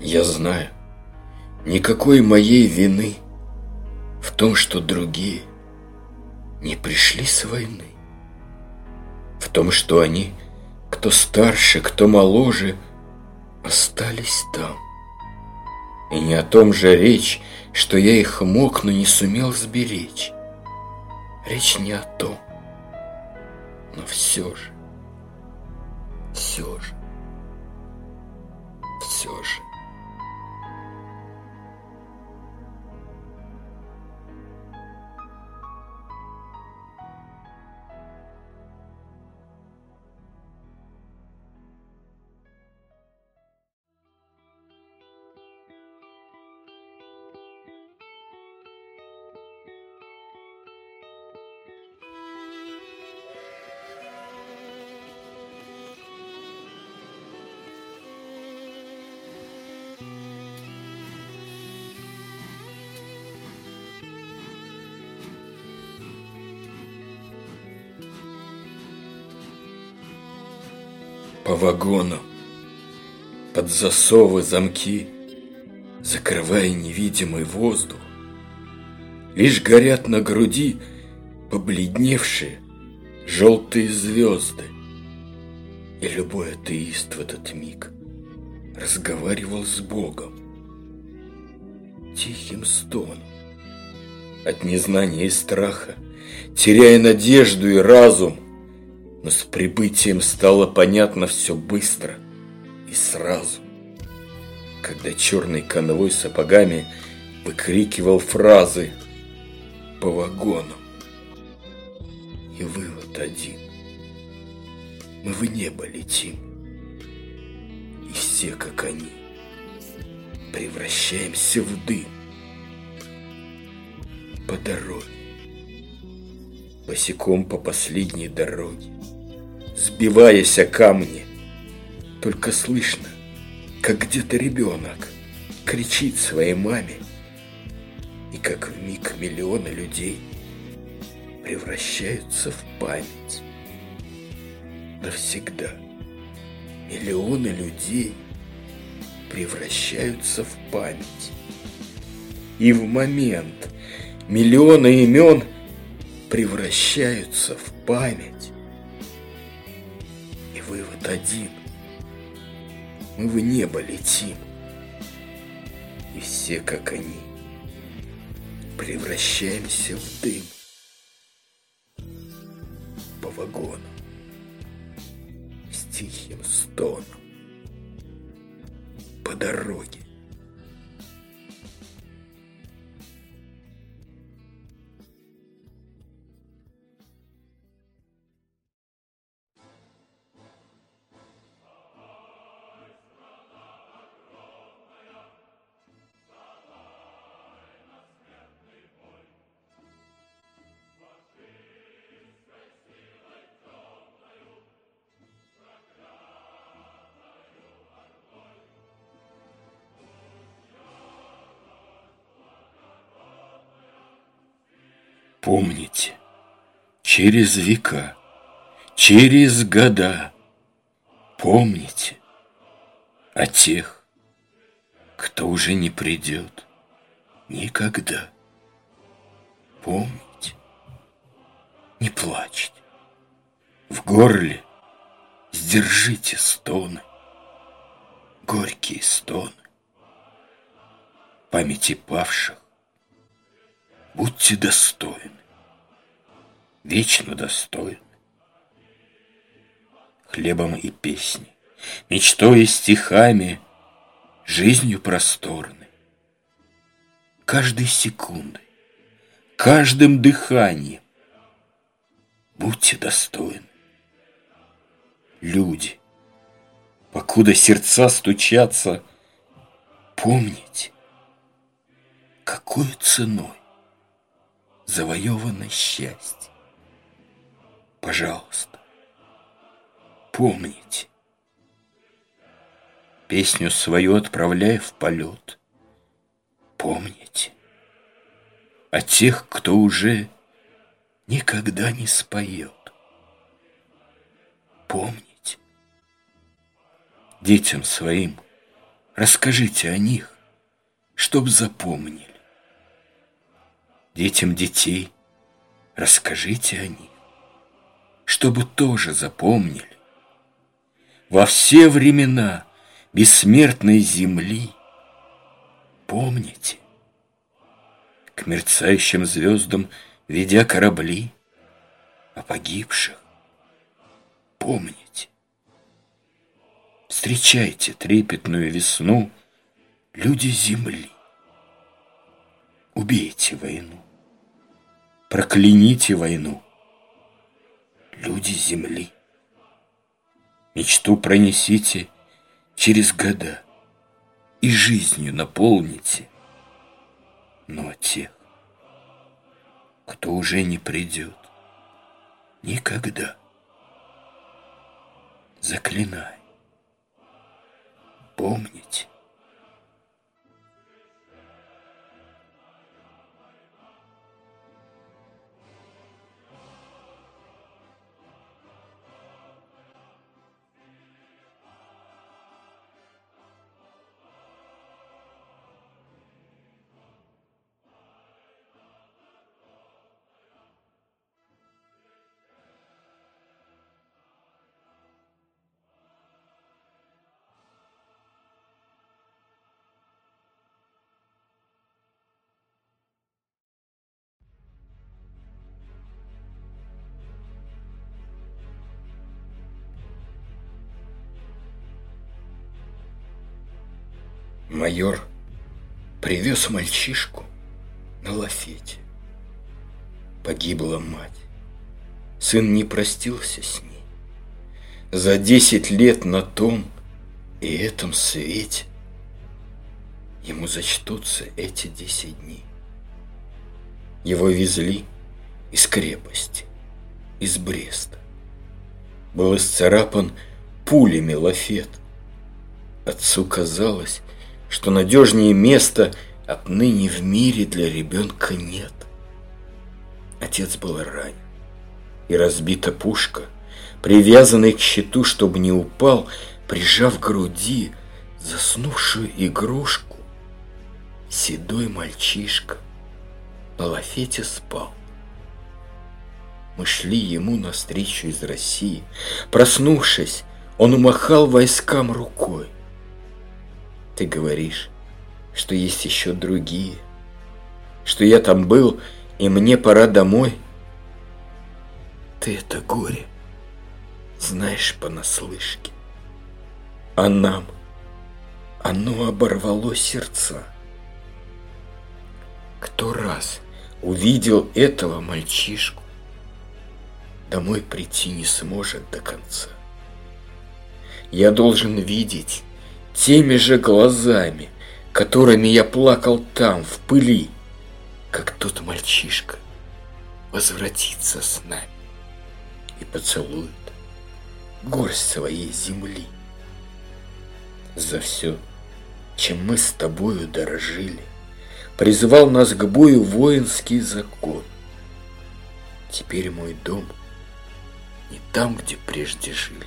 Я знаю, никакой моей вины в том, что другие не пришли с войны. В том, что они, кто старше, кто моложе, остались там. И не о том же речь, что я их мог, но не сумел сберечь. Речь не о том, но все же, все же, все же. По вагону, под засовы замки, закрывая невидимый воздух. Лишь горят на груди побледневшие желтые звезды. И любой атеист в этот миг разговаривал с Богом. Тихим стоном. От незнания и страха, теряя надежду и разум – но с прибытием стало понятно все быстро и сразу. Когда черный конвой сапогами выкрикивал фразы по вагону. И вывод один. Мы в небо летим. И все, как они, превращаемся в дым. По дороге. Босиком по последней дороге сбиваясь о камни. Только слышно, как где-то ребенок кричит своей маме, и как в миг миллионы людей превращаются в память. Навсегда миллионы людей превращаются в память. И в момент миллионы имен превращаются в память вывод один. Мы в небо летим. И все, как они, превращаемся в дым Помните, через века, через года, помните о тех, кто уже не придет никогда. Помните, не плачьте, в горле сдержите стоны, горькие стоны, памяти павших Будьте достойны, вечно достойны. Хлебом и песней, мечтой и стихами, жизнью просторной. Каждой секундой, каждым дыханием будьте достойны. Люди, покуда сердца стучатся, помните, какой ценой завоевано счастье. Пожалуйста, помните. Песню свою отправляя в полет. Помните о тех, кто уже никогда не споет. Помните детям своим Расскажите о них, чтоб запомнили. Детям детей расскажите о них, чтобы тоже запомнили. Во все времена бессмертной земли помните, к мерцающим звездам ведя корабли о погибших, помните. Встречайте трепетную весну, люди земли. Убейте войну, прокляните войну, люди земли. Мечту пронесите через года и жизнью наполните. Но тех, кто уже не придет никогда, заклинай, помните, Майор привез мальчишку на лафете. Погибла мать. Сын не простился с ней. За десять лет на том и этом свете Ему зачтутся эти десять дней. Его везли из крепости, из Бреста. Был исцарапан пулями лафет. Отцу казалось, что надежнее места отныне в мире для ребенка нет. Отец был ранен, и разбита пушка, привязанный к щиту, чтобы не упал, прижав к груди заснувшую игрушку. Седой мальчишка на лафете спал. Мы шли ему навстречу из России. Проснувшись, он умахал войскам рукой. Ты говоришь, что есть еще другие, что я там был, и мне пора домой. Ты это горе знаешь понаслышке. А нам оно оборвало сердца. Кто раз увидел этого мальчишку, домой прийти не сможет до конца. Я должен видеть теми же глазами, которыми я плакал там, в пыли, как тот мальчишка возвратится с нами и поцелует горсть своей земли. За все, чем мы с тобою дорожили, призывал нас к бою воинский закон. Теперь мой дом не там, где прежде жили,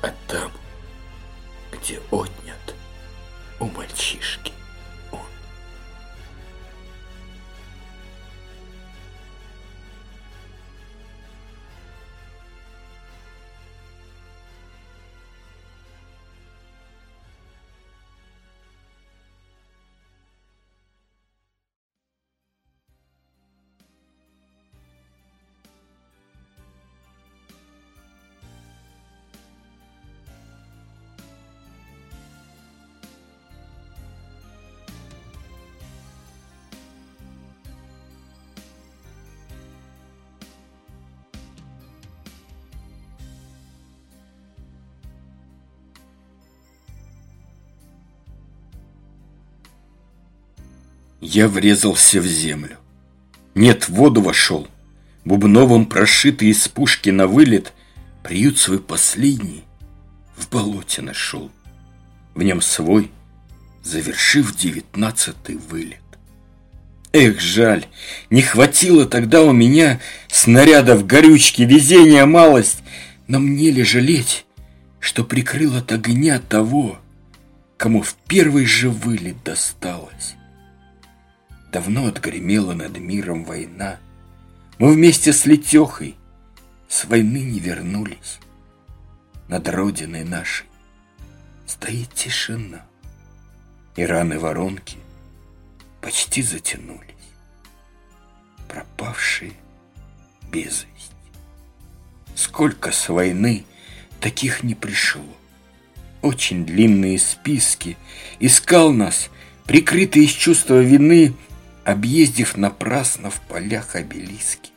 а там, где отнят у мальчишки. Я врезался в землю. Нет, в воду вошел. Бубновым прошитый из пушки на вылет, Приют свой последний в болоте нашел. В нем свой, завершив девятнадцатый вылет. Эх, жаль, не хватило тогда у меня снарядов горючки, везения малость, но мне ли жалеть, что прикрыл от огня того, кому в первый же вылет досталось. Давно отгремела над миром война. Мы вместе с Летехой с войны не вернулись. Над родиной нашей стоит тишина, и раны воронки почти затянулись. Пропавшие без вести. Сколько с войны таких не пришло очень длинные списки, искал нас, прикрытый из чувства вины, объездив напрасно в полях обелиски.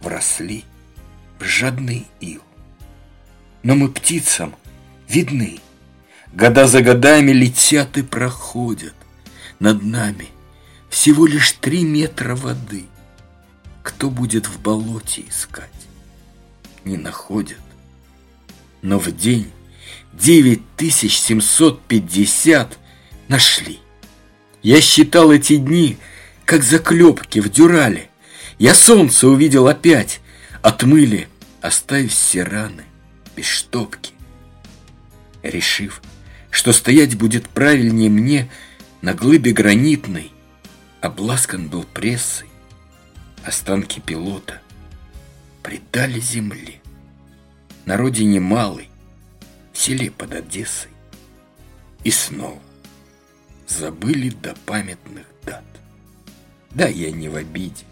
Вросли в жадный ил. Но мы птицам видны, года за годами летят и проходят. Над нами всего лишь три метра воды. Кто будет в болоте искать? Не находят. Но в день 9750 нашли. Я считал эти дни, как заклепки в дюрале. Я солнце увидел опять, отмыли, оставив все раны без штопки. Решив, что стоять будет правильнее мне на глыбе гранитной, обласкан был прессой, останки пилота предали земле. На родине малый, в селе под Одессой. И снова забыли до памятных дат. Да, я не в обиде.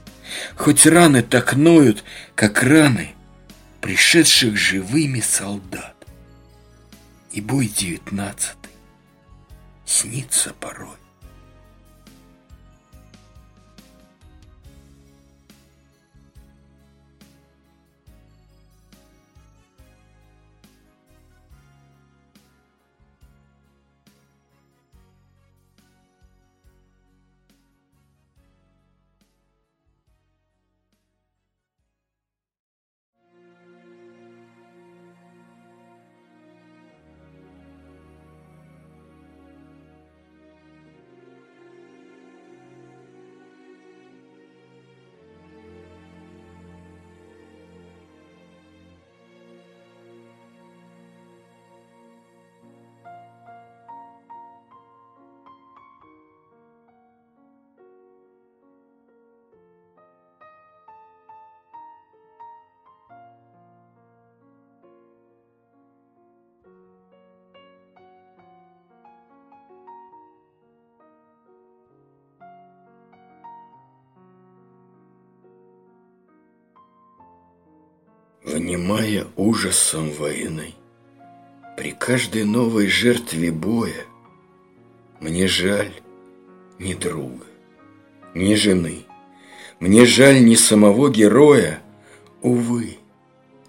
Хоть раны так ноют, как раны пришедших живыми солдат. И бой девятнадцатый снится порой. Внимая ужасом войны, При каждой новой жертве боя Мне жаль ни друга, ни жены, Мне жаль ни самого героя, Увы,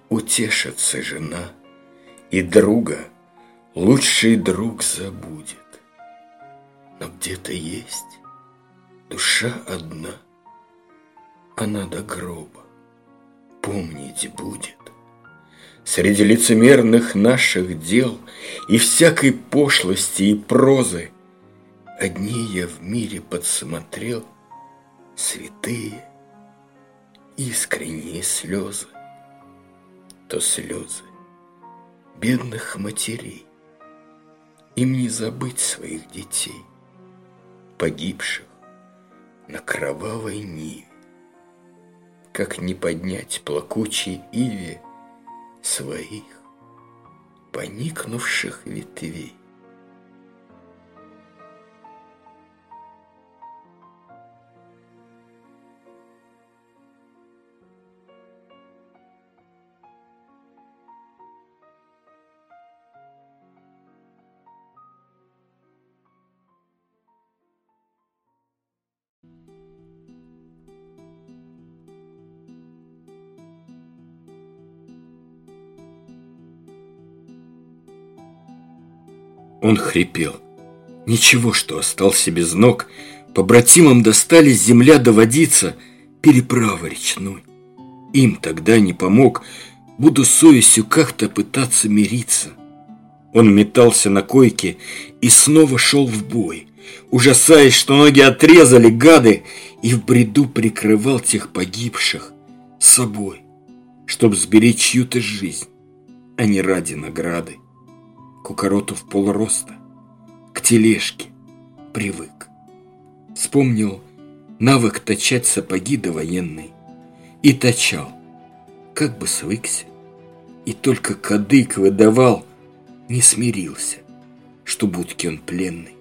утешится жена, И друга лучший друг забудет. Но где-то есть душа одна, Она до гроба помнить будет. Среди лицемерных наших дел И всякой пошлости и прозы Одни я в мире подсмотрел Святые, искренние слезы. То слезы бедных матерей, Им не забыть своих детей, Погибших на кровавой ниве как не поднять плакучей иве своих поникнувших ветвей. Он хрипел. Ничего, что остался без ног. Побратимам достались земля доводиться, переправа речной. Им тогда не помог, буду совестью как-то пытаться мириться. Он метался на койке и снова шел в бой, ужасаясь, что ноги отрезали гады, и в бреду прикрывал тех погибших собой, чтоб сберечь чью-то жизнь, а не ради награды. Кукароту в полроста, к тележке привык. Вспомнил навык точать сапоги довоенный и точал, как бы свыкся. И только кадык выдавал, не смирился, что будки он пленный.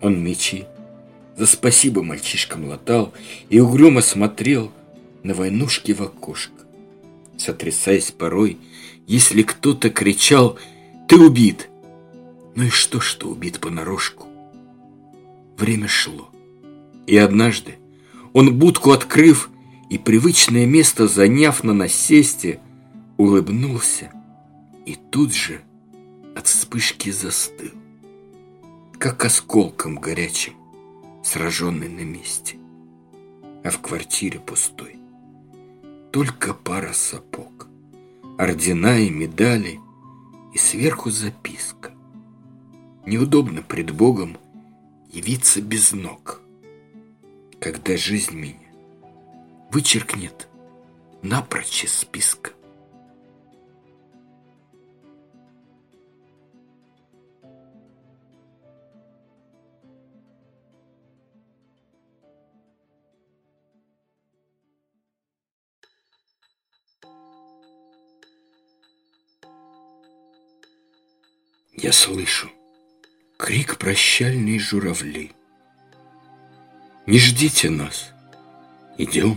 Он мечи за спасибо мальчишкам латал и угрюмо смотрел на войнушки в окошко, сотрясаясь порой, если кто-то кричал «Ты убит!» Ну и что, что убит понарошку? Время шло, и однажды он будку открыв и привычное место заняв на насесте, улыбнулся и тут же от вспышки застыл, как осколком горячим, сраженный на месте. А в квартире пустой только пара сапог, ордена и медали и сверху записка. Неудобно пред Богом явиться без ног, когда жизнь меня вычеркнет напрочь из списка. Я слышу крик прощальной журавли. Не ждите нас, идем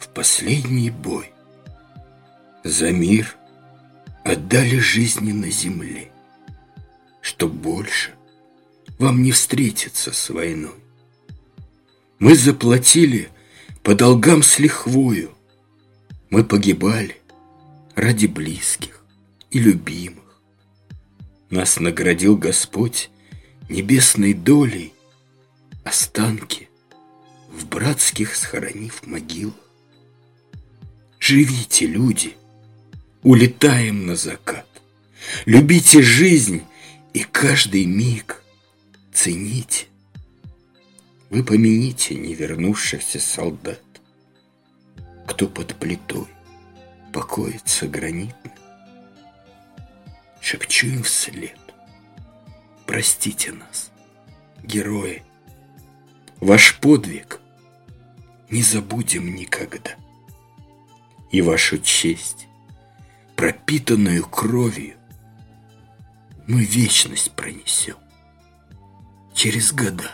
в последний бой. За мир отдали жизни на земле, Чтоб больше вам не встретиться с войной. Мы заплатили по долгам с лихвою, Мы погибали ради близких и любимых. Нас наградил Господь небесной долей, Останки в братских схоронив могил. Живите, люди, улетаем на закат. Любите жизнь и каждый миг цените. Вы помяните невернувшихся солдат, Кто под плитой покоится гранитно шепчу им вслед. Простите нас, герои, ваш подвиг не забудем никогда. И вашу честь, пропитанную кровью, мы вечность пронесем через года.